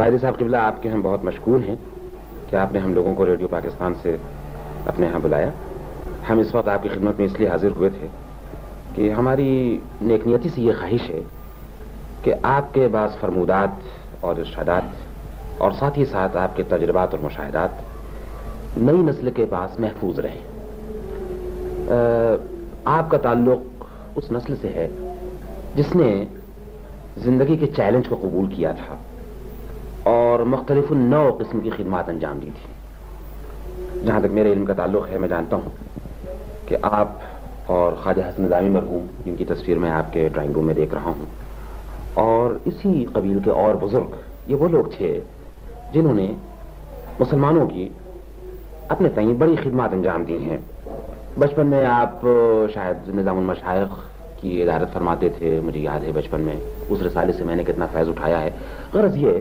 باہری صاحب قبلہ آپ کے ہم بہت مشکور ہیں۔ کہ آپ نے ہم لوگوں کو ریڈیو پاکستان سے اپنے ہاں بلایا؟ ہم اس وقت آپ کی خدمت میں اس لیے حاضر ہوئے تھے کہ ہماری نیک نیتی سے یہ خواہش ہے کہ آپ کے بعض فرمودات اور ارشادات اور ساتھ ہی ساتھ آپ کے تجربات اور مشاہدات نئی نسل کے پاس محفوظ رہیں۔ آپ کا تعلق اس نسل سے ہے جس نے زندگی کے چیلنج کو قبول کیا تھا۔ اور مختلف نو قسم کی خدمات انجام دی تھی۔ جہاں تک میرے علم کا تعلق ہے، میں جانتا ہوں کہ آپ اور خواجہ حسن نظامی مرحوم، جن کی تصویر میں آپ کے ڈرائنگ روم میں دیکھ رہا ہوں، اور اسی قبیل کے اور بزرگ، یہ وہ لوگ تھے جنہوں نے مسلمانوں کی اپنے تئیں بڑی خدمات انجام دی ہیں۔ بچپن میں آپ شاید نظام المشائق کی ادارت فرماتے تھے، مجھے یاد ہے بچپن میں، اس رسالے سے میں نے کتنا فیض اٹھایا ہے۔ غرض یہ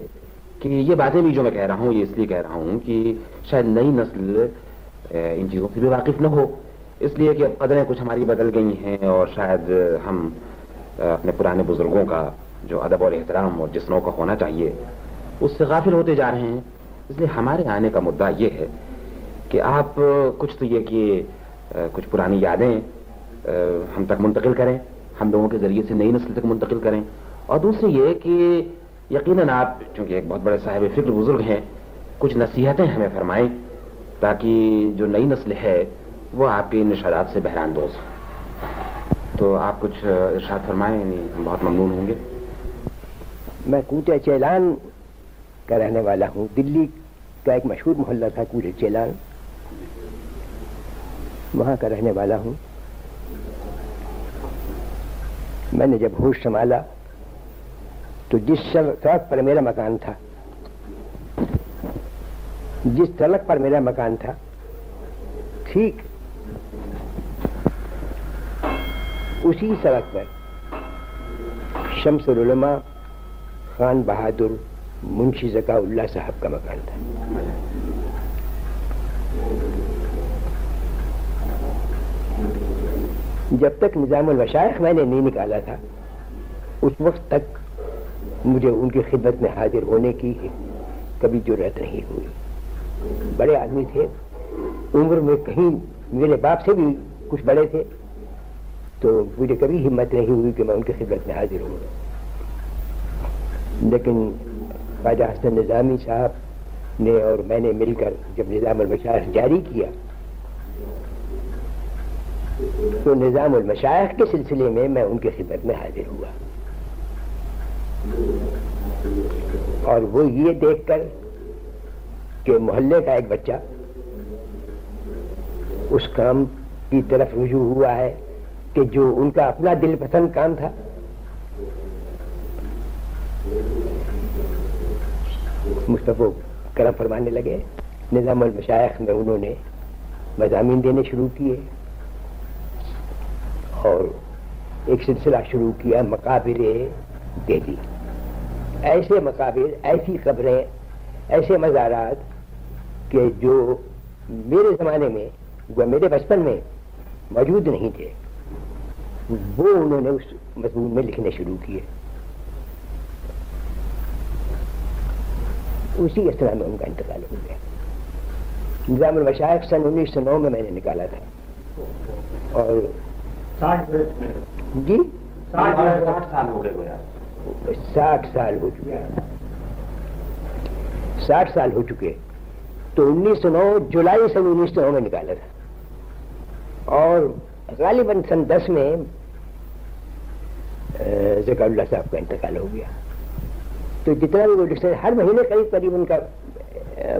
کہ یہ باتیں بھی جو میں کہہ رہا ہوں، یہ اس لیے کہہ رہا ہوں کہ شاید نئی نسل ان چیزوں سے بھی واقف نہ ہو۔ اس لیے کہ اب قدریں کچھ ہماری بدل گئی ہیں اور شاید ہم اپنے پرانے بزرگوں کا جو ادب اور احترام اور جس نو کا ہونا چاہیے، اس سے غافل ہوتے جا رہے ہیں۔ اس لیے ہمارے آنے کا مدعا یہ ہے کہ آپ کچھ تو یہ کہ کچھ پرانی یادیں ہم تک منتقل کریں، ہم لوگوں کے ذریعے سے نئی نسل تک منتقل کریں۔ اور دوسری یہ کہ یقیناً آپ، چونکہ ایک بہت بڑے صاحب فکر بزرگ ہیں، کچھ نصیحتیں ہمیں فرمائیں تاکہ جو نئی نسل ہے، وہ آپ کے نشادات سے بحران دوز تو آپ کچھ ارشاد فرمائیں یعنی ہم بہت ممنون ہوں گے۔ میں کوٹے چیلان کا رہنے والا ہوں۔ دلی کا ایک مشہور محلہ تھا، کوٹے چیلان۔ وہاں کا رہنے والا ہوں۔ میں نے جب ہوش سنبھالا تو جس سڑک پر میرا مکان تھا، جس سڑک پر میرا مکان تھا، ٹھیک اسی سڑک پر شمس العلماء خان بہادر منشی زکا اللہ صاحب کا مکان تھا۔ جب تک نظام المشائق میں نے نہیں نکالا تھا، اس وقت تک مجھے ان کی خدمت میں حاضر ہونے کی کبھی ضرورت نہیں ہوئی۔ بڑے آدمی تھے۔ عمر میں کہیں میرے باپ سے بھی کچھ بڑے تھے۔ تو مجھے کبھی ہمت نہیں ہوئی کہ میں ان کی خدمت میں حاضر ہوں۔ لیکن خواجہ حسن نظامی صاحب نے اور میں نے مل کر جب نظام المشاعر جاری کیا، تو نظام المشائق کے سلسلے میں میں ان کی خدمت میں حاضر ہوا۔ اور وہ یہ دیکھ کر کہ محلے کا ایک بچہ اس کام کی طرف رجوع ہوا ہے کہ جو ان کا اپنا دل پسند کام تھا، مصطفی کرم فرمانے لگے، نظام المشائق میں انہوں نے مضامین دینے شروع کیے اور ایک سلسلہ شروع کیا مقابر دے دی۔ ایسے مقابر ایسی خبریں ایسے مزارات کہ جو میرے زمانے میں جو میرے بچپن میں موجود نہیں تھے وہ انہوں نے اس مضمون میں لکھنے شروع کیے۔ اسی اسرح میں ان کا انتقال ہو گیا۔ نظام المشائق سن انیس سو نو میں میں نے نکالا تھا۔ اور جی؟ ساٹھ سال ہو گئے۔ ساٹھ سال ہو چکے ساٹھ سال ہو چکے۔ تو انیس سو نو جولائی سن انیس سو نو میں نکالا تھا۔ اور غالباً سن دس میں ذکر اللہ صاحب کا انتقال ہو گیا۔ تو جتنا بھی وہ ڈکشنری ہر مہینے قریب قریب ان کا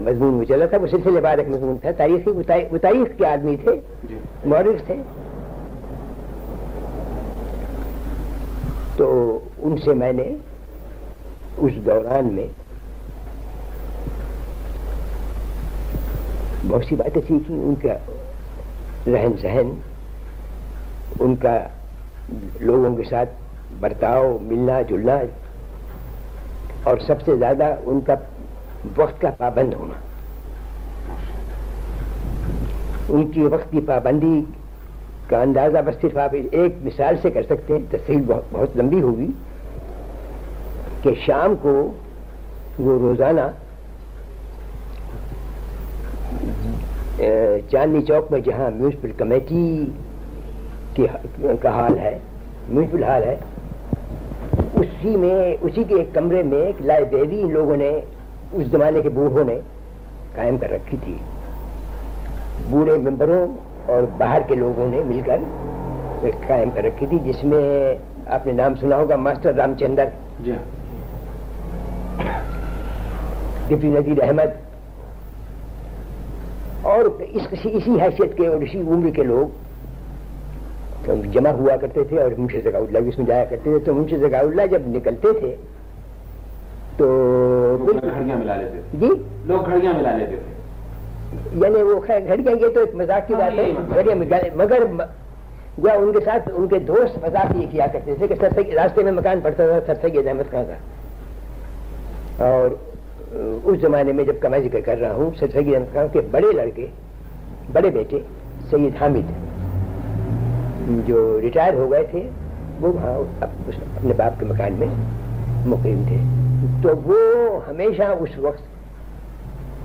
مضمون میں چلا تھا۔ وہ سلسلے بعد ایک مضمون تھا۔ تاریخی وہ تاریخ کے آدمی تھے۔ مورخ تھے۔ تو ان سے میں نے اس دوران میں بہت سی باتیں سیکھی، ان کا رہن سہن، ان کا لوگوں کے ساتھ برتاؤ، ملنا، جلنا، اور سب سے زیادہ ان کا وقت کا پابند ہونا۔ ان کی وقت کی پابندی کا اندازہ بس صرف آپ ایک مثال سے کر سکتے ہیں تصویر بہت لمبی ہوگی۔ کہ شام کو وہ روزانہ چاندنی چوک میں جہاں میونسپل کمیٹی کا حال ہے، میونسپل حال ہے، اسی میں، اسی کے ایک کمرے میں ایک لائبریری ان لوگوں نے، اس زمانے کے بوڑھوں نے قائم کر رکھی تھی۔ بوڑھے ممبروں اور باہر کے لوگوں نے مل کر قائم کر رکھی تھی، جس میں آپ نے نام سنا ہوگا، ماسٹر رام چندر جی ہاں۔ ڈپٹی نذیر احمد اور اس اسی حیثیت کے اور اسی عمر کے لوگ جمع ہوا کرتے تھے اور منشی زکا اللہ اس میں جایا کرتے تھے تو منشی زکا اللہ جب نکلتے تھے تو گھڑیاں ملا لیتے تھے۔ جی؟ لوگ گھڑیاں ملا لیتے تھے۔ یعنی وہ خیر گھڑیاں یہ تو ایک مذاق کی بات ہے گھڑیاں مگر یا ان کے ساتھ ان کے دوست مذاق یہ کیا کرتے تھے کہ سر سید راستے میں مکان پڑتا تھا سر سید احمد خان کا۔ اور اس زمانے میں جب کا میں ذکر کر رہا ہوں سر سید احمد خان کے بڑے لڑکے، بڑے بیٹے، سید حامد جو ریٹائر ہو گئے تھے، وہ وہاں اپنے باپ کے مکان میں مقیم تھے۔ تو وہ ہمیشہ اس وقت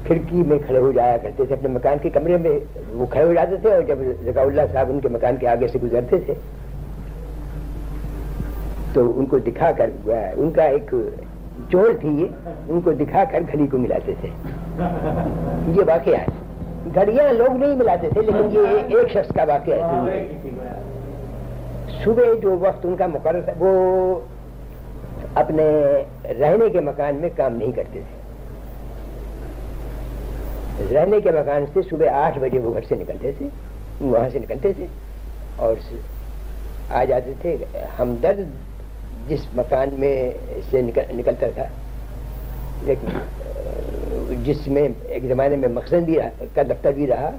کھڑکی میں کھڑے ہو جایا کرتے تھے، اپنے مکان کے کمرے میں وہ کھڑے ہو جاتے تھے اور جب زکا اللہ صاحب ان کے مکان کے آگے سے گزرتے تھے، تو ان کو دکھا کر ان کا ایک چور تھی یہ، ان کو دکھا کر گھڑی کو ملاتے تھے۔ یہ واقعہ ہے۔ گھڑیاں لوگ نہیں ملاتے تھے، لیکن یہ ایک شخص کا واقعہ ہے۔ صبح جو وقت ان کا مقرر تھا، وہ اپنے رہنے کے مکان میں کام نہیں کرتے تھے۔ رہنے کے مکان سے صبح آٹھ بجے وہ گھر سے نکلتے تھے، وہاں سے نکلتے تھے اور آ جاتے تھے۔ ہمدرد جس مکان میں سے نکلتا تھا، لیکن جس میں ایک زمانے میں مقصد بھی رہا، کا دفتر بھی رہا،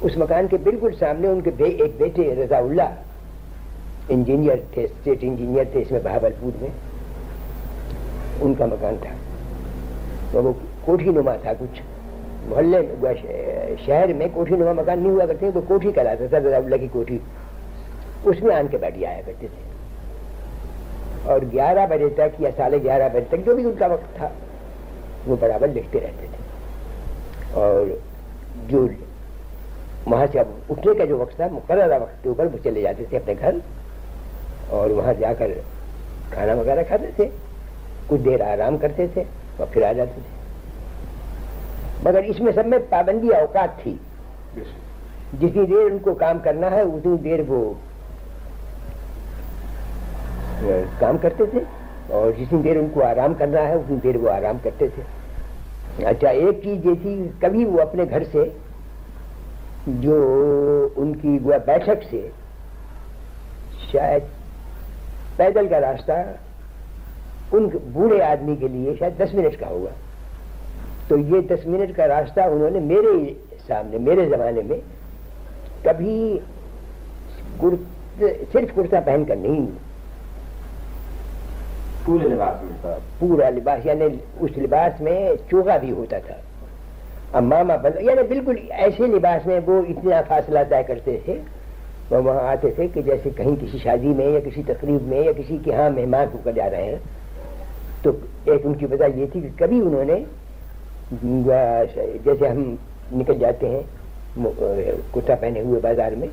اس مکان کے بالکل سامنے ان کے ایک بیٹے رضا اللہ، انجینئر تھے، اسٹیٹ انجینئر تھے، اس میں بہاول پور میں، ان کا مکان تھا۔ تو وہ کوٹھی نما تھا کچھ۔ محلے میں شہر میں کوٹھی نما مکان نہیں ہوا کرتے، تو کوٹھی کہلاتا تھا رضا اللہ کی کوٹھی۔ اس میں آن کے بیٹھ آیا کرتے تھے۔ اور گیارہ بجے تک یا ساڑھے گیارہ بجے تک جو بھی ان کا وقت تھا وہ برابر لکھتے رہتے تھے۔ اور جو وہاں سے اب اٹھنے کا جو وقت تھا مقررہ وقت کے اوپر وہ چلے جاتے تھے اپنے گھر اور وہاں جا کر کھانا وغیرہ کھاتے تھے کچھ دیر آرام کرتے تھے اور پھر آ جاتے تھے۔ مگر اس میں سب میں پابندی اوقات تھی۔ جتنی دیر ان کو کام کرنا ہے اتنی دیر وہ کام کرتے تھے اور جتنی دیر ان کو آرام کرنا ہے اتنی دیر وہ آرام کرتے تھے۔ اچھا ایک چیز یہ تھی کبھی وہ اپنے گھر سے، جو ان کی وہ بیٹھک سے، شاید پیدل کا راستہ ان بوڑھے آدمی کے لیے شاید دس منٹ کا ہوگا۔ تو یہ دس منٹ کا راستہ انہوں نے میرے سامنے، میرے زمانے میں کبھی صرف کرتا پہن کر نہیں۔ پورے لباس میں پورا لباس یعنی اس لباس میں چوگا بھی ہوتا تھا۔ اب ماما بند یعنی بالکل ایسے لباس میں وہ اتنا فاصلہ طے کرتے تھے، وہ وہاں آتے تھے کہ جیسے کہیں کسی شادی میں یا کسی تقریب میں یا کسی کے ہاں مہمان ہو کر جا رہے ہیں۔ تو ایک ان کی وجہ یہ تھی کہ کبھی انہوں نے جیسے ہم نکل جاتے ہیں کرتا پہنے ہوئے بازار میں،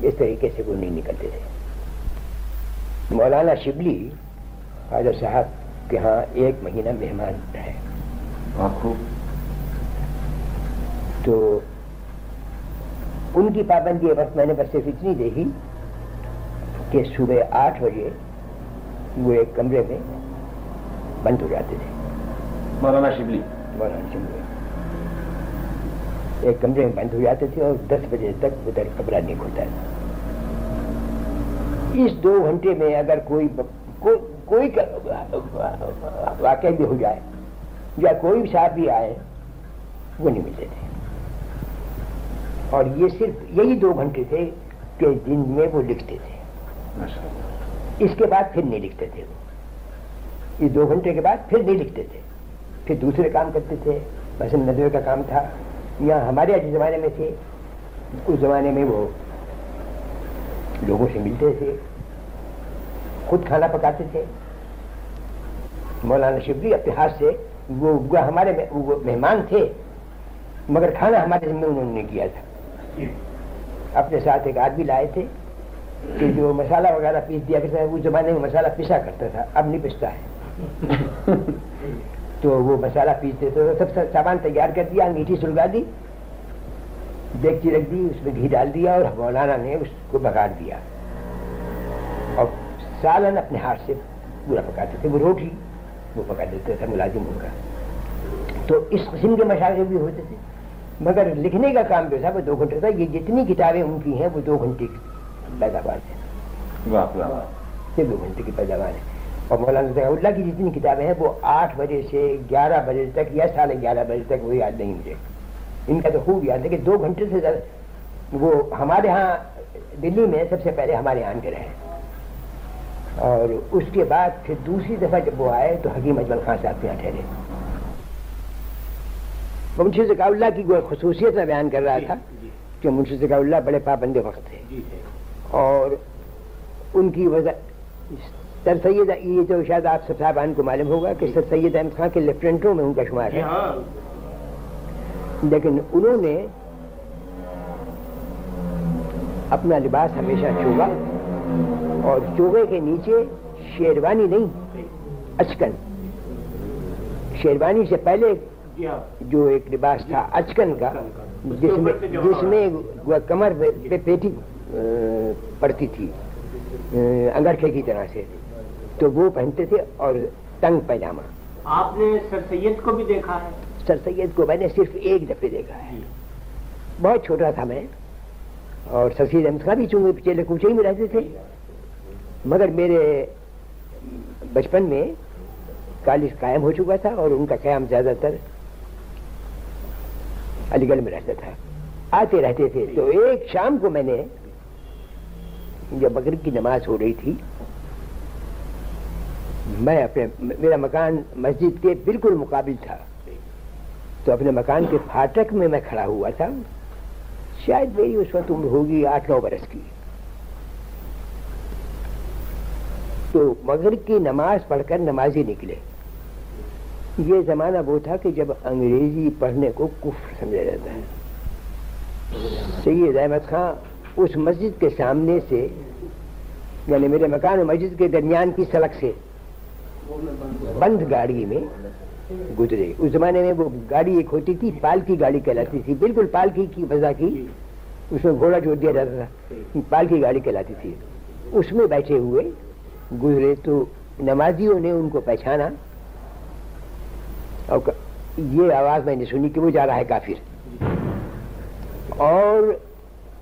اس طریقے سے وہ نہیں نکلتے تھے۔ مولانا شبلی خواجہ صاحب کے ہاں ایک مہینہ مہمان رہے تو ان کی پابندی وقت میں نے بس صرف اتنی دیکھی کہ صبح آٹھ بجے وہ ایک کمرے میں بند ہو جاتے تھے۔ مولانا شبلی۔ مولانا شبلی۔ ایک کمرے میں بند ہو جاتے تھے اور دس بجے تک ادھر کمرہ نہیں کھلتا تھا اس دو گھنٹے میں اگر کوئی کوئی واقع بھی ہو جائے یا کوئی صاحب بھی آئے وہ نہیں ملتے تھے۔ اور یہ صرف یہی دو گھنٹے تھے کہ جن میں وہ لکھتے تھے۔ اس کے بعد پھر نہیں لکھتے تھے وہ۔ اس دو گھنٹے کے بعد پھر نہیں لکھتے تھے۔ پھر دوسرے کام کرتے تھے۔ مثلا ندوے کا کام تھا۔ یا ہمارے جس زمانے میں تھے۔ اس زمانے میں وہ لوگوں سے ملتے تھے۔ خود کھانا پکاتے تھے۔ مولانا شبلی اپنے ہاتھ سے وہ ہمارے وہ مہمان تھے مگر کھانا ہمارے ذمہ انہوں نے کیا تھا۔ اپنے ساتھ ایک آدمی لائے تھے کہ جو مسالہ وغیرہ پیس دیا کرتا ہے اس زمانے میں مسالہ پیسا کرتا تھا اب نہیں پستا ہے۔ تو وہ مسالہ پیستے تو سب سامان تیار کر دیا میٹھی سلگا دی دیکھتی رکھ دی اس میں گھی ڈال دیا اور مولانا نے اس کو بگاڑ دیا۔ اور سالن اپنے ہاتھ سے پورا پکاتے تھے وہ روٹی وہ پکا دیتے تھے ملازم ہو کر تو اس قسم کے مشاغل بھی ہوتے تھے۔ مگر لکھنے کا کام جو تھا وہ دو گھنٹے تھا۔ یہ جتنی کتابیں ان کی ہیں وہ دو گھنٹے کی پیداوار سے دو گھنٹے کی پیداوار ہے۔ اور مولانا اللہ کی جتنی کتابیں ہیں وہ آٹھ بجے سے گیارہ بجے تک یا ساڑھے گیارہ بجے تک وہ یاد نہیں مجھے۔ ان کا تو خوب یاد ہے کہ دو گھنٹے سے زیادہ وہ ہمارے ہاں دلی میں سب سے پہلے ہمارے یہاں کے رہے اور اس کے بعد پھر دوسری دفعہ جب وہ آئے تو حکیم اجمل خان صاحب کے یہاں ٹھہرے۔ منشی ذکا اللہ کی خصوصیت میں بیان کر رہا تھا کہ منشی ذکا اللہ بڑے پابند وقت تھے۔ اور ان کی وجہ سر سید یہ تو شاید آپ سب صاحبان کو معلوم ہوگا کہ سر سید احمد خان کے لیفٹینٹوں میں ان کا شمار ہے۔ لیکن انہوں نے اپنا لباس ہمیشہ چوگا اور چوگے کے نیچے شیروانی نہیں اچکن۔ شیروانی سے پہلے جو ایک لباس تھا اچکن کا جس میں جس میں کمر پہ پیٹی پڑتی تھی انگرکھے کی طرح سے۔ تو وہ پہنتے تھے اور تنگ پیجامہ۔ آپ نے سر سید کو بھی دیکھا ہے؟ سر سید کو میں نے صرف ایک دفعہ دیکھا ہے۔ بہت چھوٹا تھا میں۔ اور سر سید احمد خان بھی چونکہ پچھلے کوچے ہی میں رہتے تھے، مگر میرے بچپن میں کالج قائم ہو چکا تھا اور ان کا قیام زیادہ تر علی گڑھ میں رہتا تھا۔ آتے رہتے تھے۔ تو ایک شام کو میں نے جب مغرب کی نماز ہو رہی تھی، میں اپنے میرا مکان مسجد کے بالکل مقابل تھا۔ تو اپنے مکان کے پھاٹک میں میں کھڑا ہوا تھا۔ شاید میری اس وقت عمر ہوگی آٹھ نو برس کی۔ تو مغرب کی نماز پڑھ کر نمازی نکلے۔ یہ زمانہ وہ تھا کہ جب انگریزی پڑھنے کو کفر سمجھا جاتا ہے۔ سید احمد خان اس مسجد کے سامنے سے یعنی میرے مکان و مسجد کے درمیان کی سڑک سے، بند گاڑی میں گزرے۔ اس زمانے میں وہ گاڑی ایک ہوتی تھی، پالکی گاڑی کہلاتی تھی۔ بالکل پالکی کی وجہ کی اس میں گھوڑا جوڑ دیا جاتا تھا۔ پالکی گاڑی کہلاتی تھی۔ اس میں بیٹھے ہوئے گزرے تو نمازیوں نے ان کو پہچانا۔ اور یہ آواز میں نے سنی کہ وہ جا رہا ہے کافر۔ اور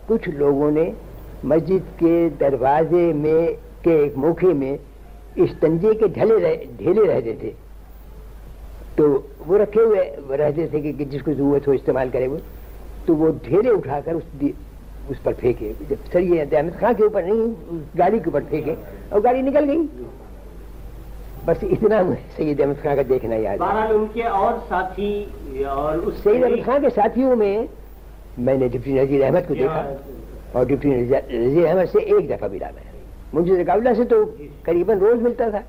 کچھ لوگوں نے مسجد کے دروازے میں کے ایک موقع میں اس تنجے کے ڈھلے ڈھیلے رہتے تھے۔ تو وہ رکھے ہوئے رہتے تھے کہ جس کو ضرورت ہو استعمال کرے وہ تو وہ ڈھیلے اٹھا کر اس اس پر پھینکے۔ جب سر یہ احمد خان کے اوپر نہیں گاڑی کے اوپر پھینکے اور گاڑی نکل گئی۔ بس اتنا سید احمد خان کا دیکھنا یاد ان کے اور ساتھی اور سید احمد خان کے ساتھیوں میں میں نے ڈپٹی نذیر احمد کو دیکھا۔ اور ڈپٹی نذیر احمد سے ایک دفعہ ملا میں۔ مجھے رکاولہ سے تو قریباً روز ملتا تھا۔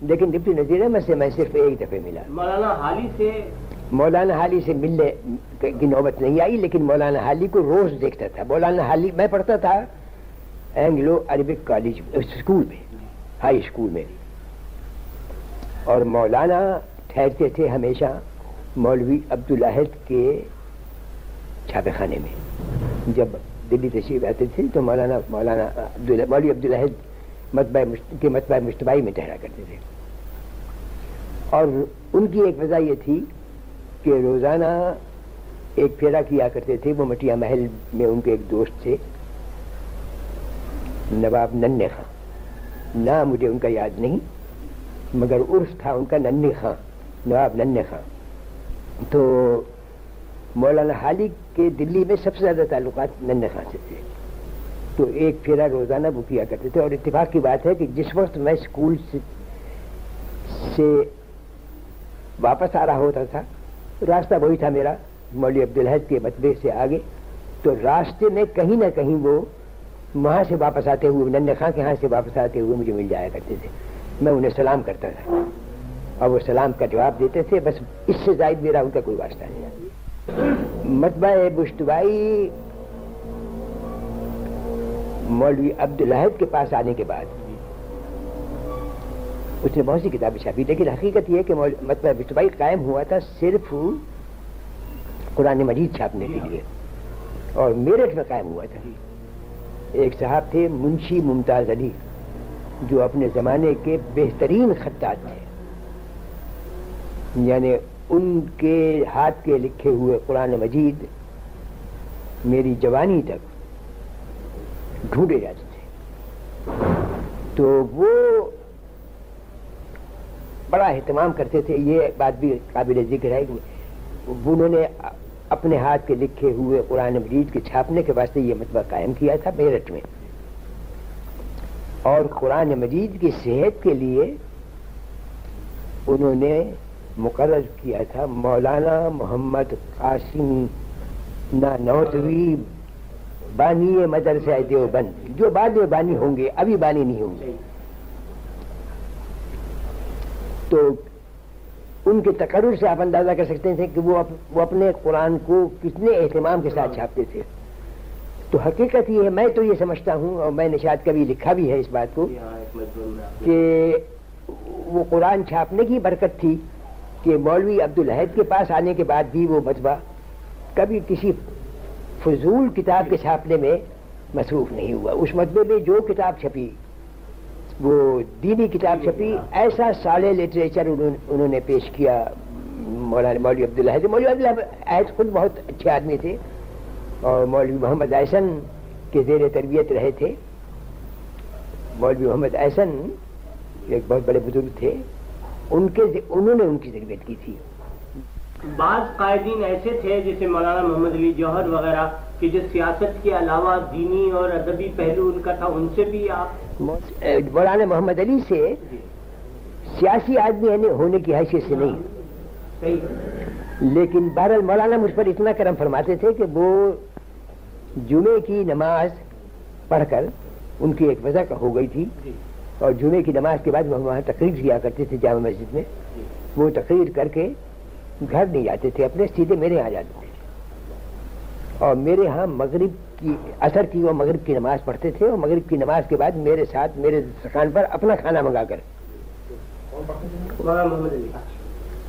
لیکن ڈپٹی نذیر احمد سے میں صرف ایک دفعہ ملا۔ مولانا حالی سے مولانا حالی سے ملنے کی نوبت نہیں آئی لیکن مولانا حالی کو روز دیکھتا تھا۔ مولانا حالی میں پڑھتا تھا اینگلو عربک کالج اسکول میں ہائی اسکول میں۔ اور مولانا ٹھہرتے تھے ہمیشہ مولوی عبدالحد کے چھاپے خانے میں۔ جب دلی تشریف آتے تھے تو مولانا مولانا مولوی عبدالحد متبہ کے متبہ مشتبائی میں ٹھہرا کرتے تھے۔ اور ان کی ایک وجہ یہ تھی کہ روزانہ ایک پھیرا کیا کرتے تھے، وہ مٹیا محل میں ان کے ایک دوست تھے، نواب نن خان نہ مجھے ان کا یاد نہیں، مگر عرف تھا ان کا نن خان نواب نن خان تو مولانا حالی کے دلی میں سب سے زیادہ تعلقات نن خان سے تھے۔ تو ایک پھیرا روزانہ وہ کیا کرتے تھے اور اتفاق کی بات ہے کہ جس وقت میں اسکول سے واپس آ رہا ہوتا تھا، راستہ وہی تھا میرا، مولوی عبدالحد کے متبے سے آگے۔ تو راستے میں کہیں نہ کہیں وہ وہاں سے واپس آتے ہوئے نن خان کے ہاں سے واپس آتے ہوئے مجھے مل جایا کرتے تھے۔ میں انہیں سلام کرتا تھا۔ اور وہ سلام کا جواب دیتے تھے، بس اس سے زائد میرا ان کا کوئی واسطہ نہیں۔ متبہ بشتبائی مولوی عبدالحد کے پاس آنے کے بعد۔ اس نے بہت سی کتابیں چھاپی، لیکن حقیقت یہ کہ متبہ مطلب بشتبائی قائم ہوا تھا صرف قرآن مجید چھاپنے کے لیے۔ اور میرٹھ میں قائم ہوا تھا۔ ایک صاحب تھے، منشی ممتاز علی، جو اپنے زمانے کے بہترین خطاط تھے۔ یعنی ان کے ہاتھ کے لکھے ہوئے قرآن مجید میری جوانی تک ڈھونڈے جاتے تھے۔ تو وہ بڑا اہتمام کرتے تھے، یہ بات بھی قابل ذکر ہے کہ انہوں نے اپنے ہاتھ کے لکھے ہوئے قرآن مجید کے چھاپنے کے واسطے یہ مطبع قائم کیا تھا میرٹھ میں۔ اور قرآن مجید کی صحت کے لیے انہوں نے مقرر کیا تھا، مولانا محمد قاسم نوتوی بانی مدرسہ دیوبند جو بعد میں بانی ہوں گے ابھی بانی نہیں ہوں گے۔ تو ان کے تقرر سے آپ اندازہ کر سکتے ہیں کہ وہ وہ اپنے قرآن کو کتنے اہتمام کے ساتھ چھاپتے تھے۔ تو حقیقت یہ ہے میں تو یہ سمجھتا ہوں اور میں نے شاید کبھی لکھا بھی ہے اس بات کو کہ وہ قرآن چھاپنے کی برکت تھی کہ مولوی عبدالحید کے پاس آنے کے بعد بھی وہ مجبہ کبھی کسی فضول کتاب کے چھاپنے میں مصروف نہیں ہوا۔ اس مطبے میں جو کتاب چھپی وہ دینی کتاب چھپی ایسا سالے لٹریچر انہوں نے پیش کیا۔ مولانا مولوی عبدالحید مولوی عبدالحید خود بہت اچھے آدمی تھے اور مولوی محمد احسن کے زیر تربیت رہے تھے۔ مولوی محمد احسن ایک بہت بڑے بزرگ تھے۔ ان کے انہوں نے ان کی تربیت کی تھی۔ بعض قائدین ایسے تھے جیسے مولانا محمد علی جوہر وغیرہ کہ جو سیاست کے علاوہ دینی اور ادبی پہلو ان کا تھا ان سے بھی آپ مولانا محمد علی سے سیاسی آدمی ہونے کی حیثیت سے نہیں۔ لیکن بہرحال مولانا مجھ پر اتنا کرم فرماتے تھے کہ وہ جمعے کی نماز پڑھ کر ان کی ایک وجہ ہو گئی تھی۔ اور جمعے کی نماز کے بعد وہ وہاں تقریر کیا کرتے تھے جامع مسجد میں۔ وہ تقریر کر کے گھر نہیں جاتے تھے، اپنے سیدھے میرے یہاں جاتے تھے۔ اور میرے ہاں مغرب کی اثر کی وہ مغرب کی نماز پڑھتے تھے، اور مغرب کی نماز کے بعد میرے ساتھ، میرے دکان پر اپنا کھانا منگا کر۔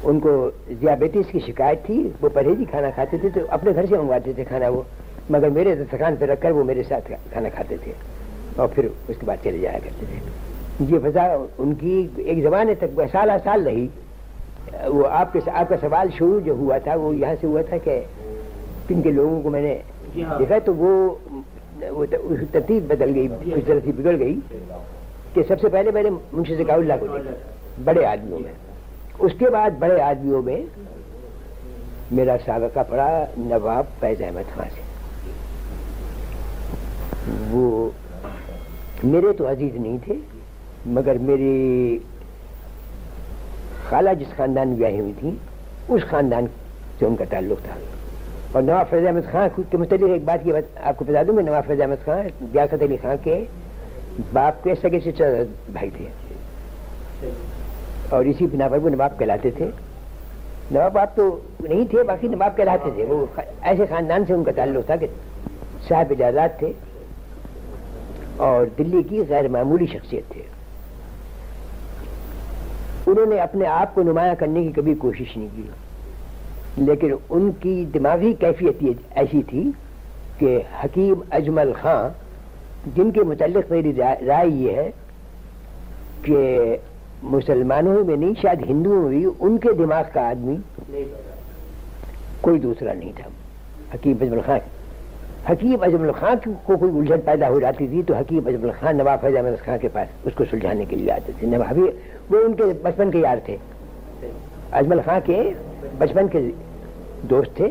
ان کو ذیابیٹیز کی شکایت تھی، وہ پرہیزی کھانا کھاتے تھے تو اپنے گھر سے منگواتے تھے کھانا وہ۔ مگر میرے دکان پہ رکھ کر وہ میرے ساتھ کھانا کھاتے تھے۔ اور پھر اس کے بعد چلے جایا کرتے تھے۔ یہ فضا، ان کی ایک زمانے تک سالہ سال رہی۔ وہ آپ کے آپ کا سوال شروع جو ہوا تھا وہ یہاں سے ہوا تھا کہ پن کے لوگوں کو میں نے دیکھا تو وہ ترتیب بدل گئی اس طرح سے بگڑ گئی کہ سب سے پہلے میں نے منشی ذکا اللہ کو دیکھا بڑے آدمیوں میں۔ اس کے بعد بڑے آدمیوں میں میرا سابقہ پڑا نواب فیض احمد خان سے۔ وہ میرے تو عزیز نہیں تھے مگر میری خالہ جس خاندان میں بیاہی ہوئی تھی، اس خاندان سے ان کا تعلق تھا۔ اور نواب فیض احمد خان کے متعلق ایک بات کی بات آپ کو بتا دوں میں نواب فیض احمد خان لیاقت علی خان کے باپ کے سگے سے بھائی تھے۔ اور اسی بنا پر وہ نواب کہلاتے تھے۔ نواب باپ تو نہیں تھے، باقی نواب کہلاتے تھے۔ وہ ایسے خاندان سے ان کا تعلق تھا کہ صاحب اجازات تھے اور دلی کی غیر معمولی شخصیت تھے۔ انہوں نے اپنے آپ کو نمایاں کرنے کی کبھی کوشش نہیں کی۔ لیکن ان کی دماغی کیفیت ایسی تھی کہ حکیم اجمل خان جن کے متعلق میری رائے یہ ہے کہ مسلمانوں میں نہیں شاید ہندوؤں میں بھی ان کے دماغ کا آدمی کوئی دوسرا نہیں تھا۔ حکیم اجمل خان۔ حکیم اجمل خان کو کوئی الجھن پیدا ہو جاتی تھی تو حکیم اجمل خان نواب فیض احمد خان کے پاس اس کو سلجھانے کے لیے آتے تھے۔ نوابی وہ ان کے بچپن کے یار تھے۔ اجمل خان کے بچپن کے دوست تھے۔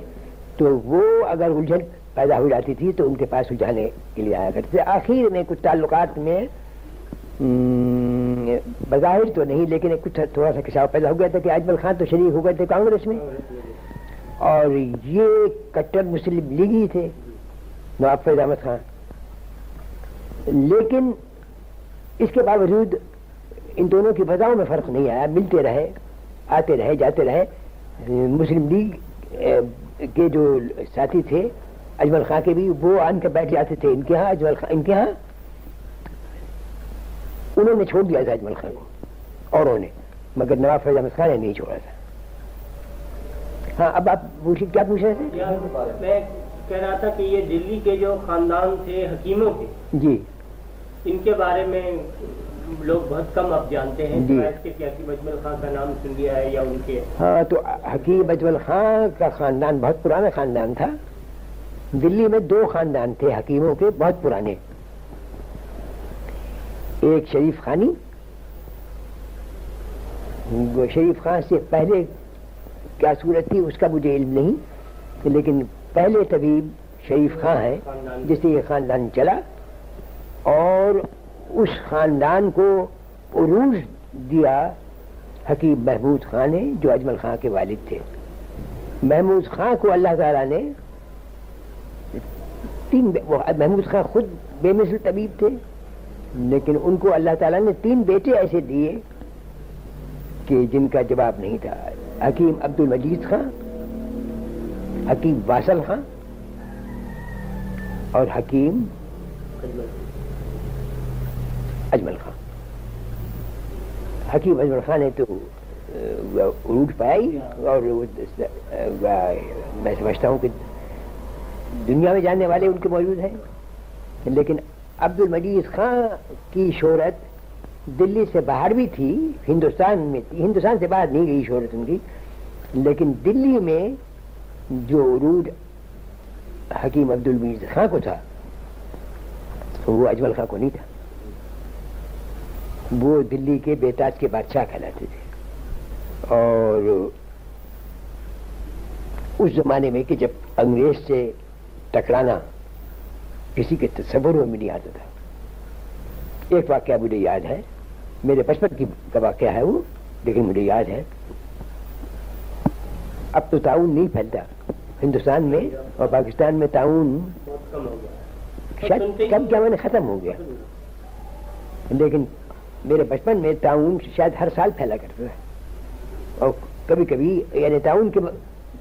تو وہ اگر الجھن پیدا ہو جاتی تھی تو ان کے پاس سلجھانے کے لیے آیا کرتے تھے۔ آخر میں کچھ تعلقات میں بظاہر تو نہیں، لیکن کچھ تھوڑا سا کساؤ پیدا ہو گیا تھا کہ اجمل خان تو شریک ہو گئے تھے کانگریس میں۔ اور یہ کٹر مسلم لیگی تھے۔ نواب فیض احمد خان لیکن اس کے باوجود ان دونوں کی وجہوں میں فرق نہیں آیا۔ ملتے رہے، آتے رہے، جاتے رہے۔ مسلم لیگ کے جو ساتھی تھے، اجمل خان کے بھی، وہ آن کر بیٹھ جاتے تھے ان کے ہاں اجمل خان، ان کے ہاں۔ انہوں نے چھوڑ دیا تھا اجمل خان کو، اوروں نے۔ مگر نواب فیض احمد خان نے نہیں چھوڑا تھا۔ ہاں اب آپ پوچھیں، کیا پوچھ رہے تھے؟ کہہ رہا تھا کہ یہ دلی کے جو خاندان تھے حکیموں کے جی۔ ان کے بارے میں لوگ بہت کم اب جانتے ہیں جی۔ کہ حکیم اجمل خان کا نام سن لیا ہے یا ان کے۔ ہاں تو حکیم اجمل خان کا خاندان بہت پرانا خاندان تھا۔ دلی میں دو خاندان تھے حکیموں کے بہت پرانے۔ ایک شریف خانی شریف خان سے پہلے کیا صورت تھی اس کا مجھے علم نہیں لیکن پہلے طبیب شریف خان ہے، جس سے یہ خاندان چلا اور اس خاندان کو عروج دیا حکیم محمود خان نے، جو اجمل خان کے والد تھے۔ محمود خان کو اللہ تعالیٰ نے تین محمود خان خود بے مثل طبیب تھے، لیکن ان کو اللہ تعالیٰ نے تین بیٹے ایسے دیے کہ جن کا جواب نہیں تھا۔ حکیم عبد المجید خان حکیم واصل خان اور حکیم اجمل خان۔ حکیم اجمل خان نے تو عروج پائی اور میں سمجھتا ہوں کہ دنیا میں جاننے والے ان کے موجود ہیں۔ لیکن عبد المجید خان کی شہرت دلی سے باہر بھی تھی، ہندوستان میں تھی۔ ہندوستان سے باہر نہیں گئی شہرت ان کی، لیکن دلی میں جو عروج حکیم عبد المجید خان کو تھا، وہ اجمل خان کو نہیں تھا۔ وہ دلی کے بیتاج کے بادشاہ کہلاتے تھے۔ اور اس زمانے میں کہ جب انگریز سے ٹکرانا کسی کے تصور میں نہیں آتا تھا۔ ایک واقعہ مجھے یاد ہے، میرے بچپن کی کا واقعہ ہے وہ؟ لیکن مجھے یاد ہے اب تو تعاون نہیں پھیلتا۔ ہندوستان میں اور پاکستان میں تعاون شاید کم کیا میں نے ختم ہو گیا۔ لیکن میرے بچپن میں تعاون شاید ہر سال پھیلا کرتا تھا۔ اور کبھی کبھی یعنی تعاون کے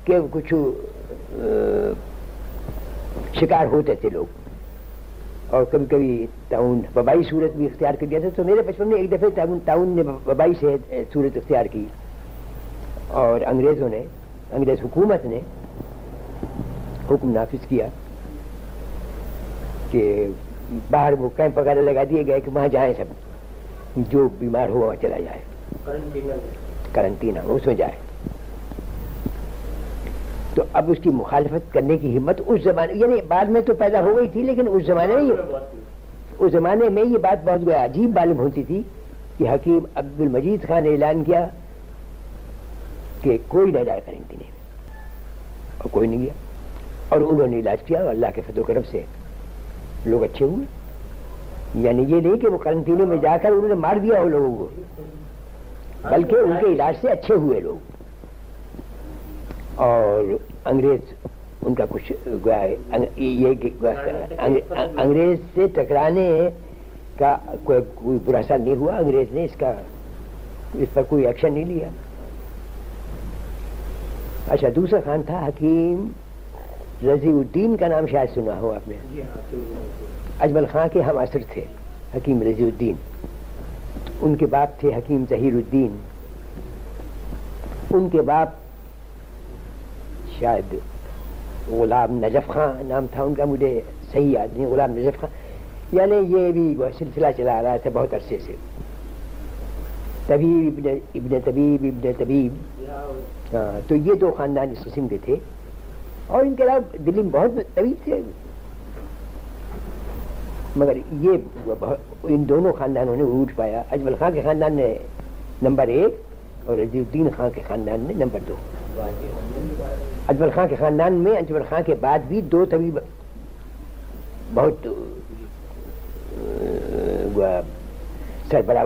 کے کچھ شکار ہوتے تھے لوگ۔ اور کبھی کبھی تعاون وبائی صورت بھی اختیار کر دیا تھا۔ تو میرے بچپن میں ایک دفعہ تعاون تعاون نے وبائی سے صورت اختیار کی۔ اور انگریزوں نے انگریز حکومت نے حکم نافذ کیا کہ باہر وہ کیمپ وغیرہ لگا دیے گئے کہ وہاں جائیں سب، جو بیمار ہو وہاں چلا جائے۔ کرنٹینا اس میں جائے۔ تو اب اس کی مخالفت کرنے کی ہمت اس زمانے یعنی بعد میں تو پیدا ہو گئی تھی، لیکن اس زمانے میں اس زمانے میں یہ بات بہت عجیب معلوم ہوتی تھی کہ حکیم عبد المجید خان نے اعلان کیا کہ کوئی نہ جائے کرنٹینے میں۔ اور کوئی نہیں گیا۔ اور انہوں نے علاج کیا اور اللہ کے فضل و کرم سے۔ لوگ اچھے ہوئے۔ یعنی یہ نہیں کہ وہ کرنٹینے میں جا کر انہوں نے مار دیا وہ لوگوں کو۔ بلکہ ان کے علاج سے اچھے ہوئے لوگ۔ اور انگریز ان کا کچھ یہ انگریز سے ٹکرانے کا کوئی برا اثر نہیں ہوا۔ انگریز نے اس کا، اس پر کوئی ایکشن نہیں لیا۔ اچھا دوسرا خان تھا حکیم رضی الدین کا نام شاید سنا ہو آپ نے۔ اجمل خان کے ہم اثر تھے حکیم رضی الدین۔ ان کے باپ تھے حکیم ظہیر الدین۔ ان کے باپ شاید غلام نجف خان نام تھا ان کا مجھے صحیح یاد نہیں غلام نجف خان۔ یعنی یہ بھی سلسلہ چلا رہا تھا بہت عرصے سے۔ طبیب ابن ابن طبیب ابن طبیب. ہاں تو یہ دو خاندان اس قسم کے تھے۔ اور ان کے علاوہ دلی میں بہت طبیب تھے۔ مگر یہ ان دونوں خاندانوں نے عروج پایا۔ اجمل خان کے خاندان نے نمبر ایک اور رضی الدین خان کے خاندان نے نمبر دو۔ اجمل خان کے خاندان میں اجمل خان کے بعد بھی دو طبیب بہت سربراہ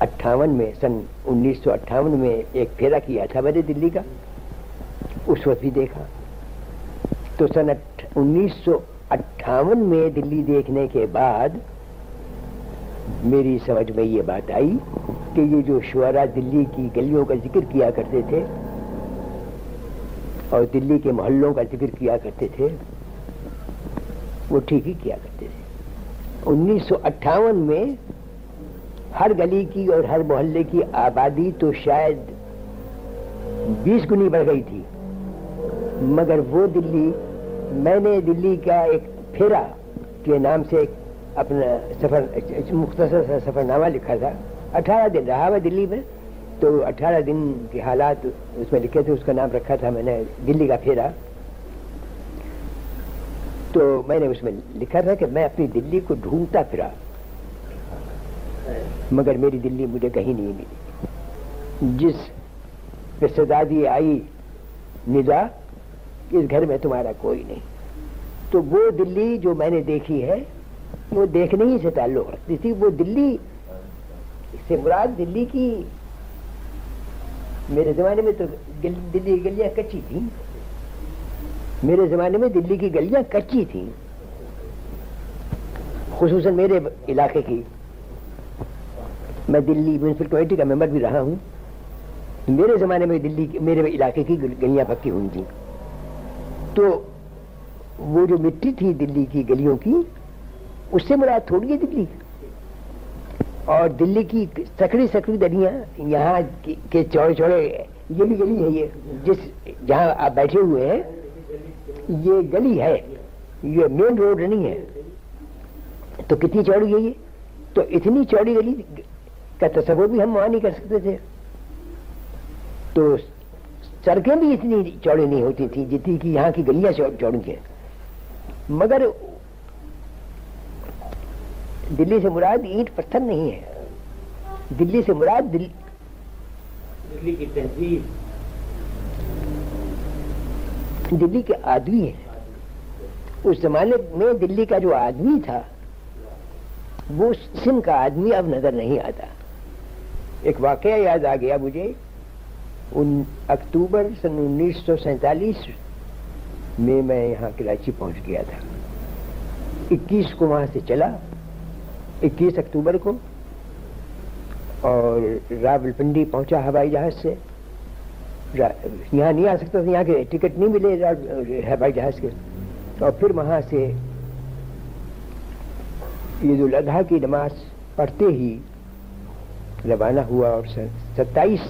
اٹھاون میں سن انیس سو اٹھاون میں ایک پھیرا کیا تھا میں نے دلی کا؟ اس وقت بھی دیکھا۔ تو سن انیس سو اٹھاون میں دلی دیکھنے کے بعد میری سمجھ میں یہ بات آئی کہ یہ جو شعرا دلی کی گلیوں کا ذکر کیا کرتے تھے اور دلی کے محلوں کا ذکر کیا کرتے تھے، وہ ٹھیک ہی کیا کرتے تھے۔ انیس سو اٹھاون میں ہر گلی کی اور ہر محلے کی آبادی تو شاید بیس گنی بڑھ گئی تھی۔ مگر وہ دلی، میں نے دلی کا ایک پھیرا کے نام سے اپنا سفر، مختصر سا سفر نامہ لکھا تھا۔ اٹھارہ دن رہا ہوا دلی میں، تو اٹھارہ دن کے حالات اس میں لکھے تھے، اس کا نام رکھا تھا میں نے دلی کا پھیرا۔ تو میں نے اس میں لکھا تھا کہ میں اپنی دلی کو ڈھونڈتا پھرا۔ مگر میری دلی مجھے کہیں نہیں ملی۔ جس رشتے دادی آئی نجا اس گھر میں تمہارا کوئی نہیں۔ تو وہ دلی جو میں نے دیکھی ہے، وہ دیکھنے ہی سے تعلق رکھتی تھی۔ وہ دلی سے مراد دلی کی، میرے زمانے میں تو دلی کی گلیاں کچی تھیں۔ میرے زمانے میں دلی کی گلیاں کچی تھیں۔ خصوصاً میرے علاقے کی میں دلی میونسپل کمیٹی کا ممبر بھی رہا ہوں۔ میرے زمانے میں دلی میرے علاقے کی گلیاں پکی ہوئی تھیں۔ تو وہ جو مٹی تھی دلی کی گلیوں کی، اس سے مراد تھوڑی ہے دلی۔ اور دلی کی سکڑی سکڑی دلیاں یہاں کے چوڑے چوڑے، یہ بھی گلی ہے یہ۔ جس جہاں آپ بیٹھے ہوئے ہیں، یہ گلی ہے۔ یہ مین روڈ نہیں ہے۔ تو کتنی چوڑی ہے یہ؟ تو اتنی چوڑی گلی کا تصور بھی ہم وہاں نہیں کر سکتے تھے۔ تو سڑکیں بھی اتنی چوڑی نہیں ہوتی تھیں جتنی کہ یہاں کی گلیاں چوڑی ہیں مگر دلی سے مراد اینٹ پتھر نہیں ہے۔ دلی سے مراد دل... دلی کی تہذیب۔ دلی کے آدمی ہیں۔ اس زمانے میں دلی کا جو آدمی تھا وہ سندھ کا آدمی اب نظر نہیں آتا۔ ایک واقعہ یاد آ گیا مجھے۔ ان اکتوبر سن انیس سو سینتالیس میں میں یہاں کراچی پہنچ گیا تھا۔ اکیس کو وہاں سے چلا، اکیس اکتوبر کو، اور راول پنڈی پہنچا ہوائی جہاز سے۔ یہاں نہیں آ سکتا تھا، یہاں کے ٹکٹ نہیں ملے ہوائی جہاز کے۔ اور پھر وہاں سے عید الاضحیٰ کی نماز پڑھتے ہی روانہ ہوا اور ستائیس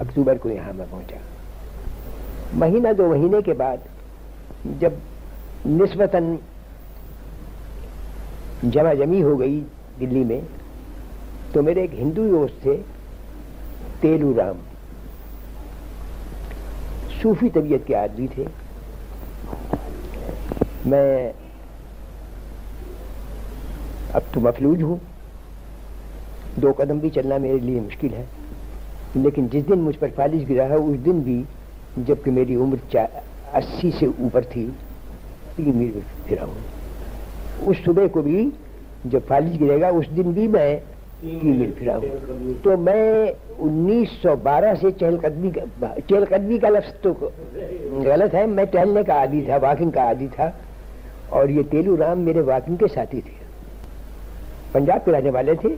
اکتوبر کو یہاں میں پہنچا۔ مہینہ دو مہینے کے بعد جب نسبتاً جمع جمی ہو گئی دلی میں، تو میرے ایک ہندو دوست تھے، تیلو رام۔ صوفی طبیعت کے آدمی تھے۔ میں اب تو مفلوج ہوں۔ دو قدم بھی چلنا میرے لیے مشکل ہے۔ لیکن جس دن مجھ پر فالج گرا ہے، اس دن بھی جبکہ میری عمر اسی سے اوپر تھی میرے پھرا ہوں۔ اس صبح کو بھی جب فالج گرے گا، اس دن بھی میں میل پھرا ہوں۔ تو میں انیس سو بارہ سے چہل قدمی کا چہل قدمی کا لفظ تو غلط ہے۔ میں ٹہلنے کا عادی تھا، واکنگ کا عادی تھا۔ اور یہ تیلو رام میرے واکنگ کے ساتھی تھے۔ پنجاب کے رہنے والے تھے۔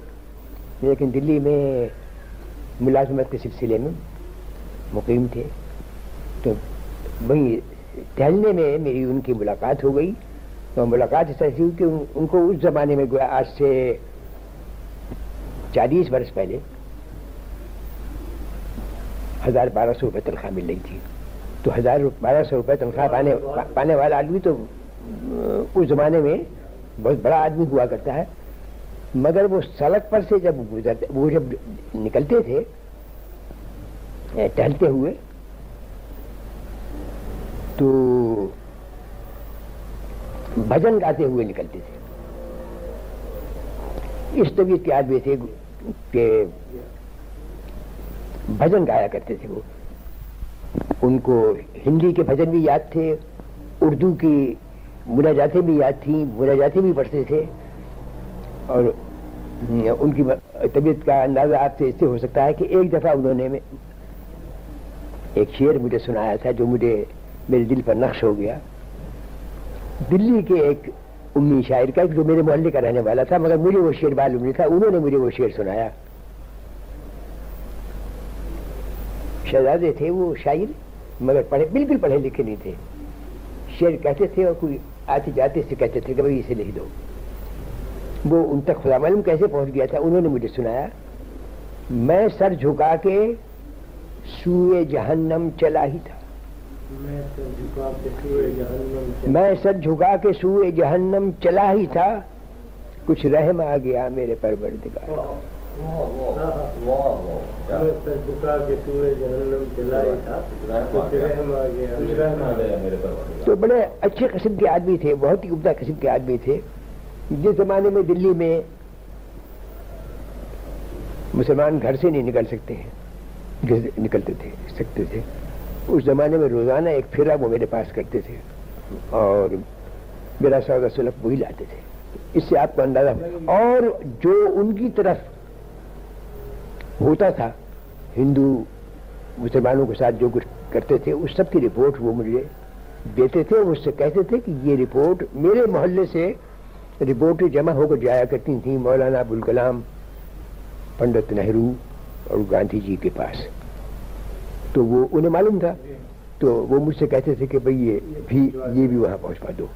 لیکن دلی میں ملازمت کے سلسلے میں مقیم تھے۔ تو وہیں ٹہلنے میں میری ان کی ملاقات ہو گئی۔ تو ملاقات اس طرح کہ ان کو اس زمانے میں گویا آج سے چالیس برس پہلے ہزار بارہ سو روپئے تنخواہ مل رہی تھی۔ تو ہزار بارہ سو روپئے تنخواہ پانے پانے والا آدمی تو اس زمانے میں بہت بڑا آدمی ہوا کرتا ہے۔ مگر وہ سڑک پر سے جب گزرتے وہ جب نکلتے تھے ٹہلتے ہوئے، تو بھجن گاتے ہوئے نکلتے تھے۔ اس طبیعت کے آدمی تھے کہ بھجن گایا کرتے تھے وہ۔ ان کو ہندی کے بھجن بھی یاد تھے، اردو کی مراجاتیں بھی یاد تھیں، مراجاتیں بھی پڑھتے تھے۔ اور ان کی طبیعت کا اندازہ آپ سے اس سے ہو سکتا ہے کہ ایک دفعہ انہوں نے ایک شعر مجھے سنایا تھا جو مجھے میرے دل پر نقش ہو گیا۔ دلی کے ایک امی شاعر کا جو میرے محلے کا رہنے والا تھا، مگر مجھے وہ شعر معلوم نہیں تھا۔ انہوں نے مجھے وہ شعر سنایا۔ شہزادے تھے وہ شاعر، مگر پڑھے، بالکل پڑھے لکھے نہیں تھے۔ شعر کہتے تھے اور کوئی آتے جاتے سے کہتے تھے کہ بھائی اسے لکھ دو۔ وہ ان تک خدا معلوم کیسے پہنچ گیا تھا انہوں نے مجھے سنایا۔ میں سر جھکا کے سوئے جہنم چلا ہی تھا۔ میں سر جھکا کے سوئے جہنم چلا ہی تھا۔ کچھ رحم آ گیا میرے پروردگار۔ تو بڑے اچھے قسم کے آدمی تھے بہت ہی عمدہ قسم کے آدمی تھے۔ جس زمانے میں دلی میں مسلمان گھر سے نہیں نکل سکتے ہیں نکلتے تھے، سکتے تھے۔ اس زمانے میں روزانہ ایک پھرا وہ میرے پاس کرتے تھے اور میرا سودا سلف وہی لاتے تھے۔ اس سے آپ کو اندازہ اور جو ان کی طرف ہوتا تھا، ہندو مسلمانوں کے ساتھ جو کچھ کرتے تھے، اس سب کی رپورٹ وہ مجھے دیتے تھے مجھ سے کہتے تھے کہ یہ رپورٹ میرے محلے سے رپورٹیں جمع ہو کر جایا کرتی تھیں مولانا ابوالکلام، پنڈت نہرو اور گاندھی جی کے پاس۔ تو وہ انہیں معلوم تھا؟ تو وہ مجھ سے کہتے تھے کہ بھئی یہ بھی یہ بھی وہاں پہنچوا دو۔